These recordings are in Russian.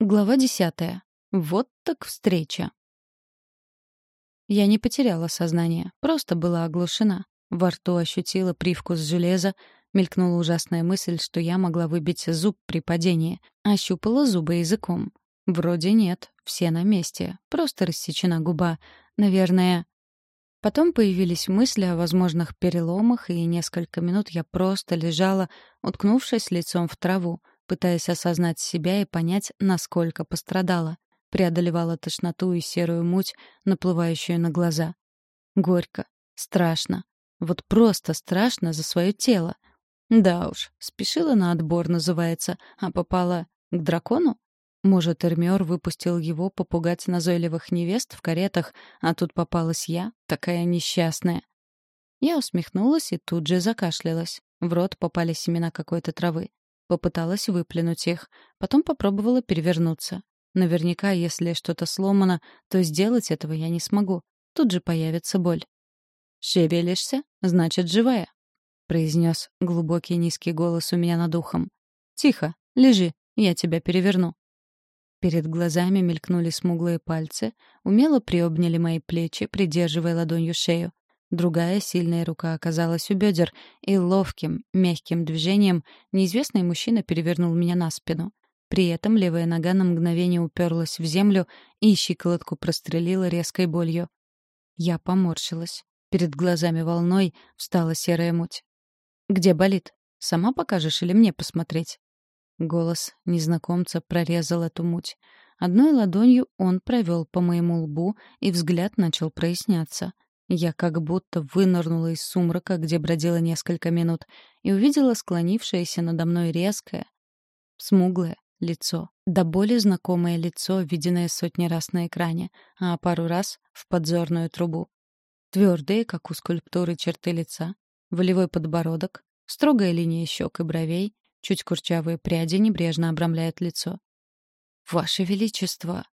Глава десятая. Вот так встреча. Я не потеряла сознание, просто была оглушена. Во рту ощутила привкус железа, мелькнула ужасная мысль, что я могла выбить зуб при падении. Ощупала зубы языком. Вроде нет, все на месте, просто рассечена губа. Наверное... Потом появились мысли о возможных переломах, и несколько минут я просто лежала, уткнувшись лицом в траву, пытаясь осознать себя и понять, насколько пострадала. Преодолевала тошноту и серую муть, наплывающую на глаза. Горько, страшно. Вот просто страшно за свое тело. Да уж, спешила на отбор, называется, а попала к дракону? Может, Эрмиор выпустил его попугать назойливых невест в каретах, а тут попалась я, такая несчастная. Я усмехнулась и тут же закашлялась. В рот попали семена какой-то травы. Попыталась выплюнуть их, потом попробовала перевернуться. Наверняка, если что-то сломано, то сделать этого я не смогу. Тут же появится боль. «Шевелишься? Значит, живая», — произнес глубокий низкий голос у меня над ухом. «Тихо, лежи, я тебя переверну». Перед глазами мелькнули смуглые пальцы, умело приобняли мои плечи, придерживая ладонью шею. Другая сильная рука оказалась у бедер, и ловким, мягким движением неизвестный мужчина перевернул меня на спину. При этом левая нога на мгновение уперлась в землю и щиколотку прострелила резкой болью. Я поморщилась. Перед глазами волной встала серая муть. «Где болит? Сама покажешь или мне посмотреть?» Голос незнакомца прорезал эту муть. Одной ладонью он провел по моему лбу, и взгляд начал проясняться — я как будто вынырнула из сумрака, где бродила несколько минут, и увидела склонившееся надо мной резкое, смуглое лицо. До боли знакомое лицо, виденное сотни раз на экране, а пару раз в подзорную трубу. Твердые, как у скульптуры, черты лица, волевой подбородок, строгая линия щек и бровей, чуть курчавые пряди небрежно обрамляют лицо. «Ваше Величество!»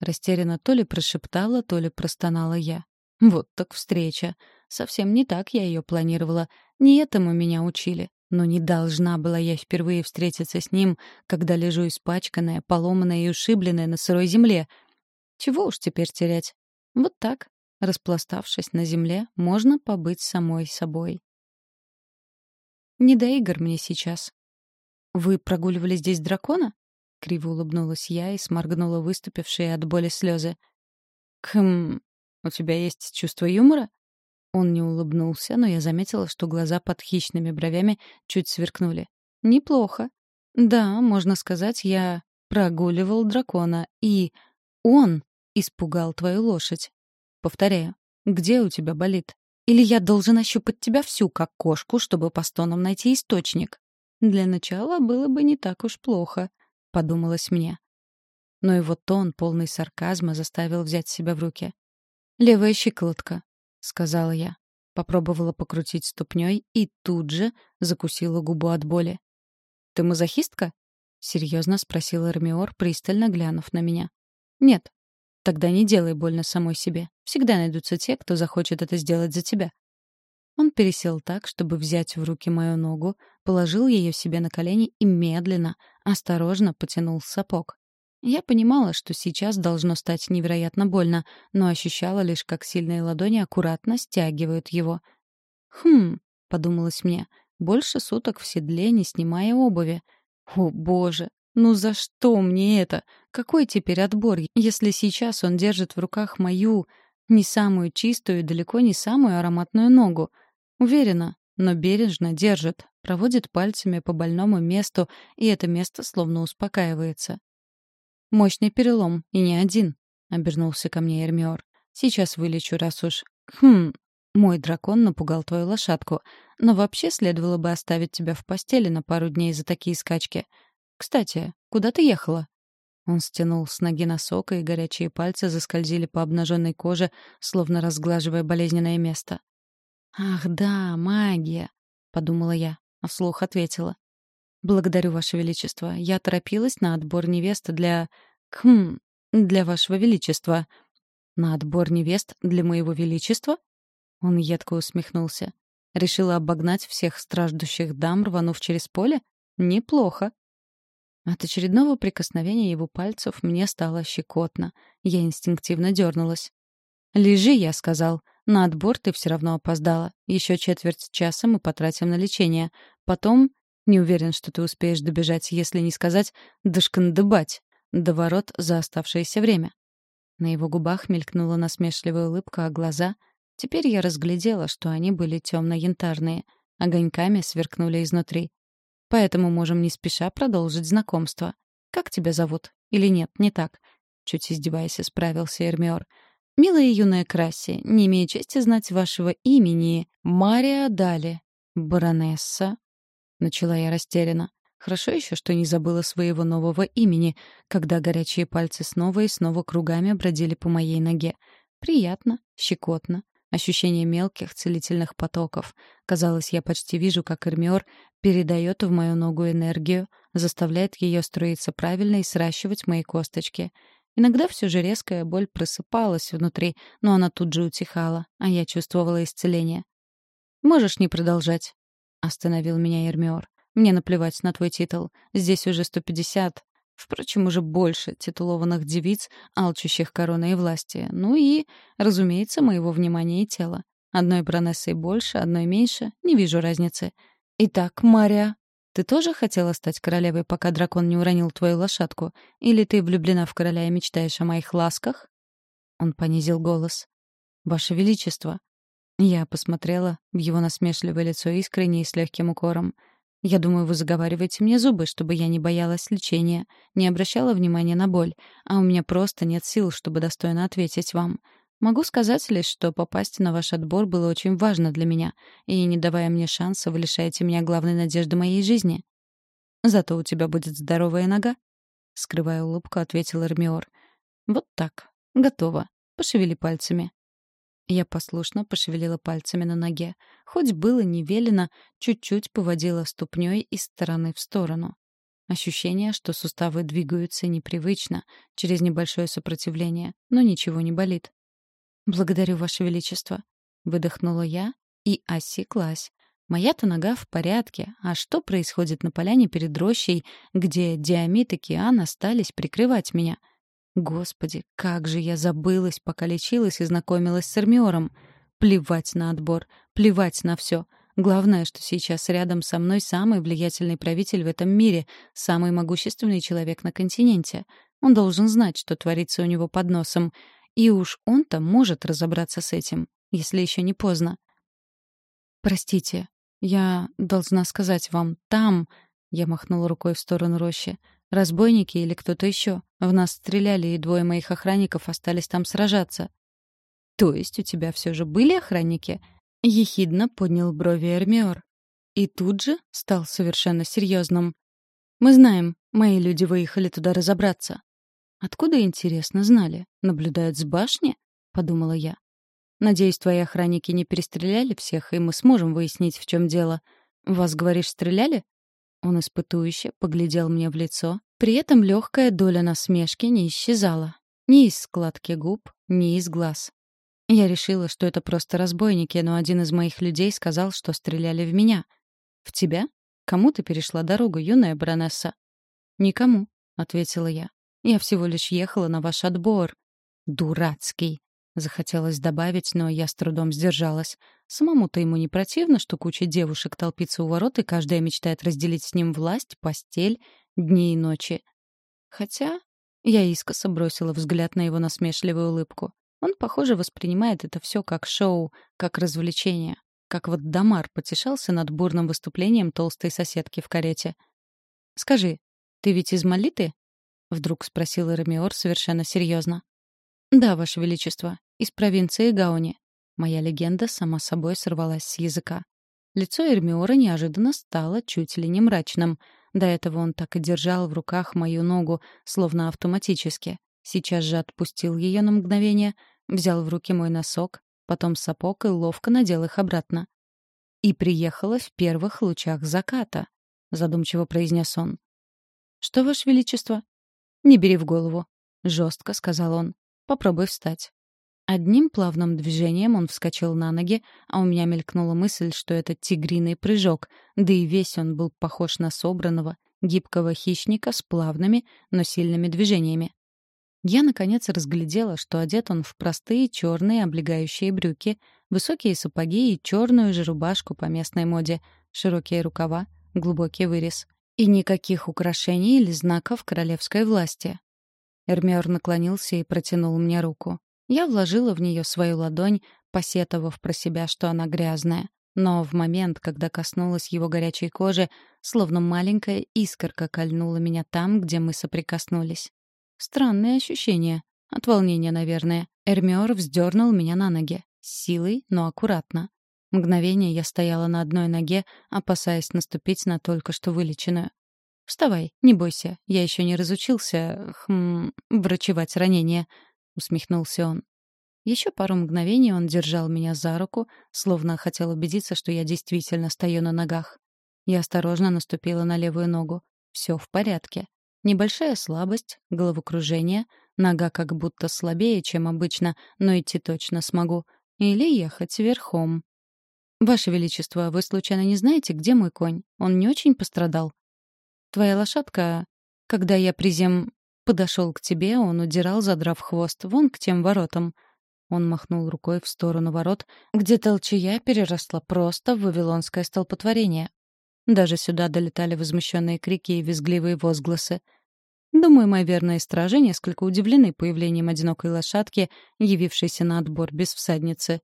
Растерянно то ли прошептала, то ли простонала я. Вот так встреча. Совсем не так я ее планировала. Не этому меня учили. Но не должна была я впервые встретиться с ним, когда лежу испачканная, поломанная и ушибленная на сырой земле. Чего уж теперь терять? Вот так, распластавшись на земле, можно побыть самой собой. Не до игр мне сейчас. «Вы прогуливали здесь дракона?» Криво улыбнулась я и сморгнула выступившие от боли слезы. «Кхм, у тебя есть чувство юмора?» Он не улыбнулся, но я заметила, что глаза под хищными бровями чуть сверкнули. «Неплохо. Да, можно сказать, я прогуливал дракона, и он испугал твою лошадь. Повторяю, где у тебя болит? Или я должен ощупать тебя всю, как кошку, чтобы по стонам найти источник? Для начала было бы не так уж плохо», — подумалось мне. Но его тон, полный сарказма, заставил взять себя в руки. «Левая щиколотка», — сказала я. Попробовала покрутить ступней и тут же закусила губу от боли. «Ты мазохистка?» — серьезно спросил Эрмиор, пристально глянув на меня. «Нет». «Тогда не делай больно самой себе. Всегда найдутся те, кто захочет это сделать за тебя». Он пересел так, чтобы взять в руки мою ногу, положил ее себе на колени и медленно, осторожно потянул сапог. Я понимала, что сейчас должно стать невероятно больно, но ощущала лишь, как сильные ладони аккуратно стягивают его. «Хм», — подумалось мне, — «больше суток в седле, не снимая обуви». «О, боже, ну за что мне это? Какой теперь отбор, если сейчас он держит в руках мою, не самую чистую и далеко не самую ароматную ногу? Уверена, но бережно держит, проводит пальцами по больному месту, и это место словно успокаивается. «Мощный перелом, и не один», — обернулся ко мне Эрмиор. «Сейчас вылечу, раз уж...» «Хм...» «Мой дракон напугал твою лошадку, но вообще следовало бы оставить тебя в постели на пару дней за такие скачки. Кстати, куда ты ехала?» Он стянул с ноги носок, и горячие пальцы заскользили по обнаженной коже, словно разглаживая болезненное место. «Ах да, магия!» — подумала я, а вслух ответила. «Благодарю, Ваше Величество. Я торопилась на отбор невесты для... Хм... для Вашего Величества». «На отбор невест для Моего Величества?» Он едко усмехнулся. «Решила обогнать всех страждущих дам, рванув через поле? Неплохо». От очередного прикосновения его пальцев мне стало щекотно. Я инстинктивно дернулась. «Лежи», — я сказал. «На отбор ты все равно опоздала. Еще четверть часа мы потратим на лечение. Потом не уверен, что ты успеешь добежать, если не сказать «дошкандыбать» до ворот за оставшееся время. На его губах мелькнула насмешливая улыбка, а глаза... Теперь я разглядела, что они были темно-янтарные. Огоньками сверкнули изнутри. Поэтому можем не спеша продолжить знакомство. Как тебя зовут? Или нет, не так? Чуть издеваясь, справился Эрмиор. «Милая юная Красси, не имею чести знать вашего имени. Мария Дали. Баронесса Начала я растерянно. Хорошо еще, что не забыла своего нового имени, когда горячие пальцы снова и снова кругами бродили по моей ноге. Приятно, щекотно, ощущение мелких целительных потоков. Казалось, я почти вижу, как Эрмиор передает в мою ногу энергию, заставляет ее строиться правильно и сращивать мои косточки. Иногда все же резкая боль просыпалась внутри, но она тут же утихала, а я чувствовала исцеление. «Можешь не продолжать», — остановил меня Эрмиор. «Мне наплевать на твой титул. Здесь уже сто пятьдесят. Впрочем, уже больше титулованных девиц, алчущих короны и власти. Ну и, разумеется, моего внимания и тела. Одной баронессой больше, одной меньше. Не вижу разницы. Итак, Мария, ты тоже хотела стать королевой, пока дракон не уронил твою лошадку? Или ты влюблена в короля и мечтаешь о моих ласках?» Он понизил голос. «Ваше Величество, я посмотрела в его насмешливое лицо искренне и с легким укором. «Я думаю, вы заговариваете мне зубы, чтобы я не боялась лечения, не обращала внимания на боль, а у меня просто нет сил, чтобы достойно ответить вам. Могу сказать лишь, что попасть на ваш отбор было очень важно для меня, и, не давая мне шанса, вы лишаете меня главной надежды моей жизни. Зато у тебя будет здоровая нога», — скрывая улыбку, ответил Эрмиор. «Вот так. Готово. Пошевели пальцами». Я послушно пошевелила пальцами на ноге. Хоть было не велено, чуть-чуть поводила ступней из стороны в сторону. Ощущение, что суставы двигаются непривычно, через небольшое сопротивление, но ничего не болит. «Благодарю, Ваше Величество», — выдохнула я и осеклась. Моя-то нога в порядке, а что происходит на поляне перед рощей, где Диамит и Киан остались прикрывать меня — Господи, как же я забылась, пока лечилась и знакомилась с Эрмиором. Плевать на отбор, плевать на все. Главное, что сейчас рядом со мной самый влиятельный правитель в этом мире, самый могущественный человек на континенте. Он должен знать, что творится у него под носом. И уж он-то может разобраться с этим, если еще не поздно. «Простите, я должна сказать вам, там...» Я махнула рукой в сторону рощи. Разбойники или кто-то еще. В нас стреляли, и двое моих охранников остались там сражаться. То есть у тебя все же были охранники? Ехидно поднял брови Эрмиор. И тут же стал совершенно серьезным. Мы знаем, мои люди выехали туда разобраться. Откуда, интересно, знали? Наблюдают с башни? Подумала я. Надеюсь, твои охранники не перестреляли всех, и мы сможем выяснить, в чем дело. Вас, говоришь, стреляли? Он испытующе поглядел мне в лицо, при этом легкая доля насмешки не исчезала. Ни из складки губ, ни из глаз. Я решила, что это просто разбойники, но один из моих людей сказал, что стреляли в меня. «В тебя? Кому ты перешла дорогу, юная баронесса?» «Никому», — ответила я. «Я всего лишь ехала на ваш отбор». «Дурацкий», Захотелось добавить, но я с трудом сдержалась. Самому-то ему не противно, что куча девушек толпится у ворот, и каждая мечтает разделить с ним власть, постель, дни и ночи. Хотя я искоса бросила взгляд на его насмешливую улыбку. Он, похоже, воспринимает это все как шоу, как развлечение. Как вот Дамар потешался над бурным выступлением толстой соседки в карете. «Скажи, ты ведь из Малиты?» — вдруг спросил Рамиор совершенно серьезно. «Да, Ваше Величество, из провинции Гауни». Моя легенда сама собой сорвалась с языка. Лицо Эрмиора неожиданно стало чуть ли не мрачным. До этого он так и держал в руках мою ногу, словно автоматически. Сейчас же отпустил ее на мгновение, взял в руки мой носок, потом сапог и ловко надел их обратно. «И приехала в первых лучах заката», — задумчиво произнес он. «Что, Ваше Величество?» «Не бери в голову», — жестко сказал он. Попробуй встать». Одним плавным движением он вскочил на ноги, а у меня мелькнула мысль, что это тигриный прыжок, да и весь он был похож на собранного, гибкого хищника с плавными, но сильными движениями. Я, наконец, разглядела, что одет он в простые черные облегающие брюки, высокие сапоги и черную же рубашку по местной моде, широкие рукава, глубокий вырез. И никаких украшений или знаков королевской власти. Эрмиор наклонился и протянул мне руку. Я вложила в нее свою ладонь, посетовав про себя, что она грязная. Но в момент, когда коснулась его горячей кожи, словно маленькая искорка кольнула меня там, где мы соприкоснулись. Странное ощущение. От волнения, наверное. Эрмиор вздернул меня на ноги. Силой, но аккуратно. Мгновение я стояла на одной ноге, опасаясь наступить на только что вылеченную. «Вставай, не бойся, я еще не разучился, хм, врачевать ранения», — усмехнулся он. Еще пару мгновений он держал меня за руку, словно хотел убедиться, что я действительно стою на ногах. Я осторожно наступила на левую ногу. Все в порядке. Небольшая слабость, головокружение, нога как будто слабее, чем обычно, но идти точно смогу. Или ехать верхом. «Ваше Величество, вы случайно не знаете, где мой конь? Он не очень пострадал?» «Твоя лошадка...» Когда я призем... подошел к тебе, он удирал, задрав хвост, вон к тем воротам. Он махнул рукой в сторону ворот, где толчая переросла просто в вавилонское столпотворение. Даже сюда долетали возмущенные крики и визгливые возгласы. Думаю, мои верные стражи несколько удивлены появлением одинокой лошадки, явившейся на отбор без всадницы.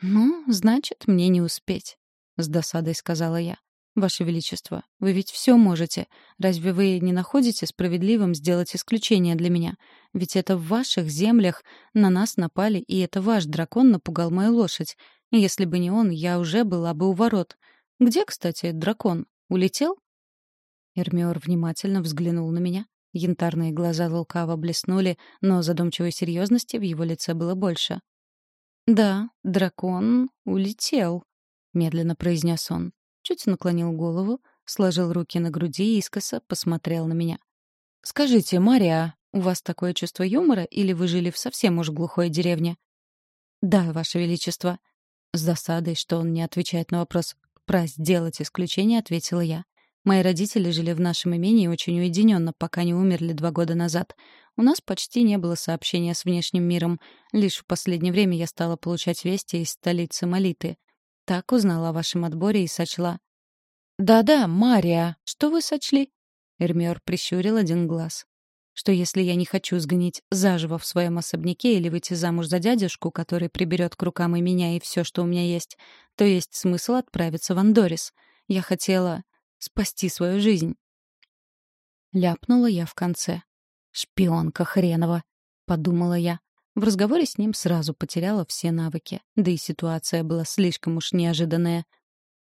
«Ну, значит, мне не успеть», — с досадой сказала я. «Ваше Величество, вы ведь все можете. Разве вы не находите справедливым сделать исключение для меня? Ведь это в ваших землях на нас напали, и это ваш дракон напугал мою лошадь. Если бы не он, я уже была бы у ворот. Где, кстати, дракон? Улетел?» Эрмиор внимательно взглянул на меня. Янтарные глаза лукаво блеснули, но задумчивой серьезности в его лице было больше. «Да, дракон улетел», — медленно произнес он чуть наклонил голову, сложил руки на груди и искоса посмотрел на меня. «Скажите, Мария, у вас такое чувство юмора или вы жили в совсем уж глухой деревне?» «Да, Ваше Величество». С досадой, что он не отвечает на вопрос про сделать исключение, ответила я. Мои родители жили в нашем имении очень уединенно, пока не умерли два года назад. У нас почти не было сообщения с внешним миром. Лишь в последнее время я стала получать вести из столицы Молиты — так узнала о вашем отборе и сочла. «Да-да, Мария, что вы сочли?» Эрмиор прищурил один глаз. «Что если я не хочу сгнить заживо в своем особняке или выйти замуж за дядюшку, который приберет к рукам и меня, и все, что у меня есть, то есть смысл отправиться в Андорис. Я хотела спасти свою жизнь». Ляпнула я в конце. «Шпионка хренова», — подумала я. В разговоре с ним сразу потеряла все навыки, да и ситуация была слишком уж неожиданная.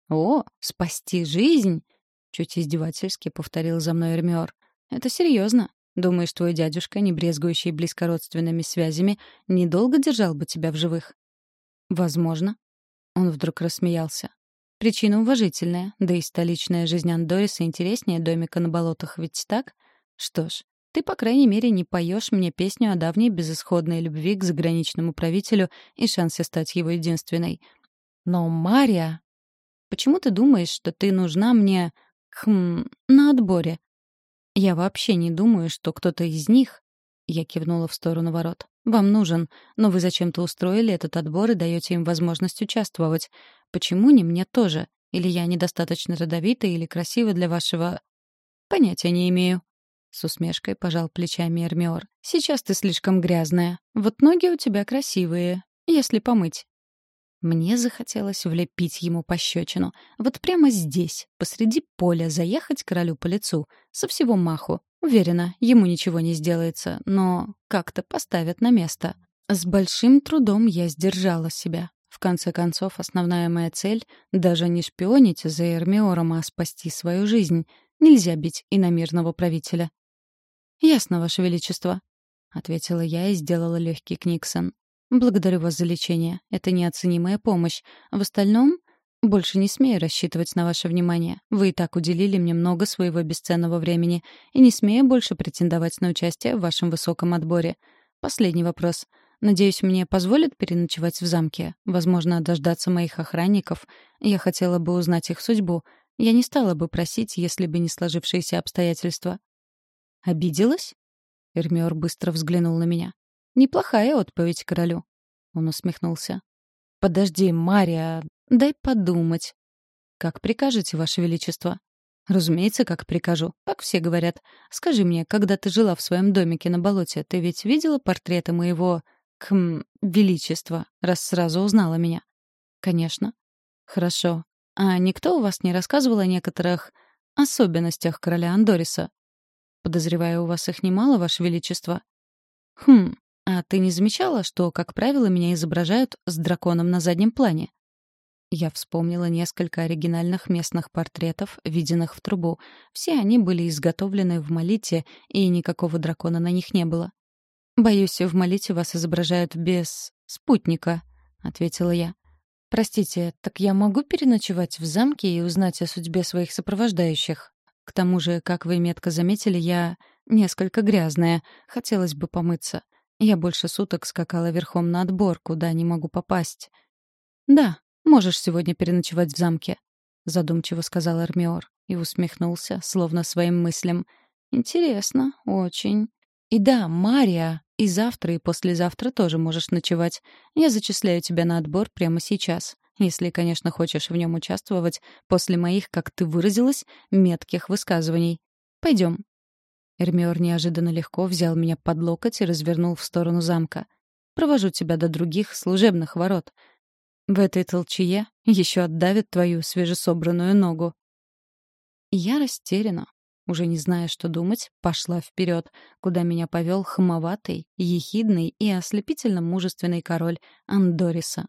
«О, спасти жизнь!» — чуть издевательски повторил за мной Эрмиор. «Это серьезно. Думаешь, твой дядюшка, не брезгующий близкородственными связями, недолго держал бы тебя в живых?» «Возможно». Он вдруг рассмеялся. Причина уважительная, да и столичная жизнь Андориса интереснее домика на болотах, ведь так? Что ж, ты, по крайней мере, не поешь мне песню о давней безысходной любви к заграничному правителю и шансе стать его единственной. Но, Мария, почему ты думаешь, что ты нужна мне, хм, на отборе? Я вообще не думаю, что кто-то из них, я кивнула в сторону ворот, вам нужен, но вы зачем-то устроили этот отбор и даете им возможность участвовать. Почему не мне тоже? Или я недостаточно родовита или красива для вашего... Понятия не имею. С усмешкой пожал плечами Эрмиор. «Сейчас ты слишком грязная. Вот ноги у тебя красивые, если помыть». Мне захотелось влепить ему пощечину. Вот прямо здесь, посреди поля, заехать королю по лицу. Со всего маху. Уверена, ему ничего не сделается, но как-то поставят на место. С большим трудом я сдержала себя. В конце концов, основная моя цель — даже не шпионить за Эрмиором, а спасти свою жизнь. Нельзя бить иномирного правителя. «Ясно, Ваше Величество», — ответила я и сделала легкий книксон. «Благодарю вас за лечение. Это неоценимая помощь. В остальном больше не смею рассчитывать на ваше внимание. Вы и так уделили мне много своего бесценного времени, и не смею больше претендовать на участие в вашем высоком отборе. Последний вопрос. Надеюсь, мне позволят переночевать в замке? Возможно, дождаться моих охранников. Я хотела бы узнать их судьбу. Я не стала бы просить, если бы не сложившиеся обстоятельства. «Обиделась?» Эрмиор быстро взглянул на меня. «Неплохая отповедь королю». Он усмехнулся. «Подожди, Мария, дай подумать». «Как прикажете, Ваше Величество?» «Разумеется, как прикажу. Так все говорят. Скажи мне, когда ты жила в своем домике на болоте, ты ведь видела портреты моего... км... величества, раз сразу узнала меня?» «Конечно». «Хорошо. А никто у вас не рассказывал о некоторых особенностях короля Андориса?» «Подозреваю, у вас их немало, Ваше Величество?» «Хм, а ты не замечала, что, как правило, меня изображают с драконом на заднем плане?» Я вспомнила несколько оригинальных местных портретов, виденных в трубу. Все они были изготовлены в Молите, и никакого дракона на них не было. «Боюсь, в Молите вас изображают без спутника», — ответила я. «Простите, так я могу переночевать в замке и узнать о судьбе своих сопровождающих? К тому же, как вы метко заметили, я несколько грязная, хотелось бы помыться. Я больше суток скакала верхом на отбор, куда не могу попасть». «Да, «Можешь сегодня переночевать в замке», — задумчиво сказал Армиор и усмехнулся, словно своим мыслям. «Интересно, очень. И да, Мария, и завтра, и послезавтра тоже можешь ночевать. Я зачисляю тебя на отбор прямо сейчас, если, конечно, хочешь в нем участвовать после моих, как ты выразилась, метких высказываний. Пойдем». Эрмиор неожиданно легко взял меня под локоть и развернул в сторону замка. «Провожу тебя до других служебных ворот. В этой толчье еще отдавит твою свежесобранную ногу. Я растеряна, уже не зная, что думать, пошла вперед, куда меня повел хамоватый, ехидный и ослепительно мужественный король Андориса.